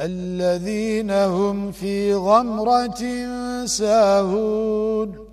الذين هم في غمرة ساهون.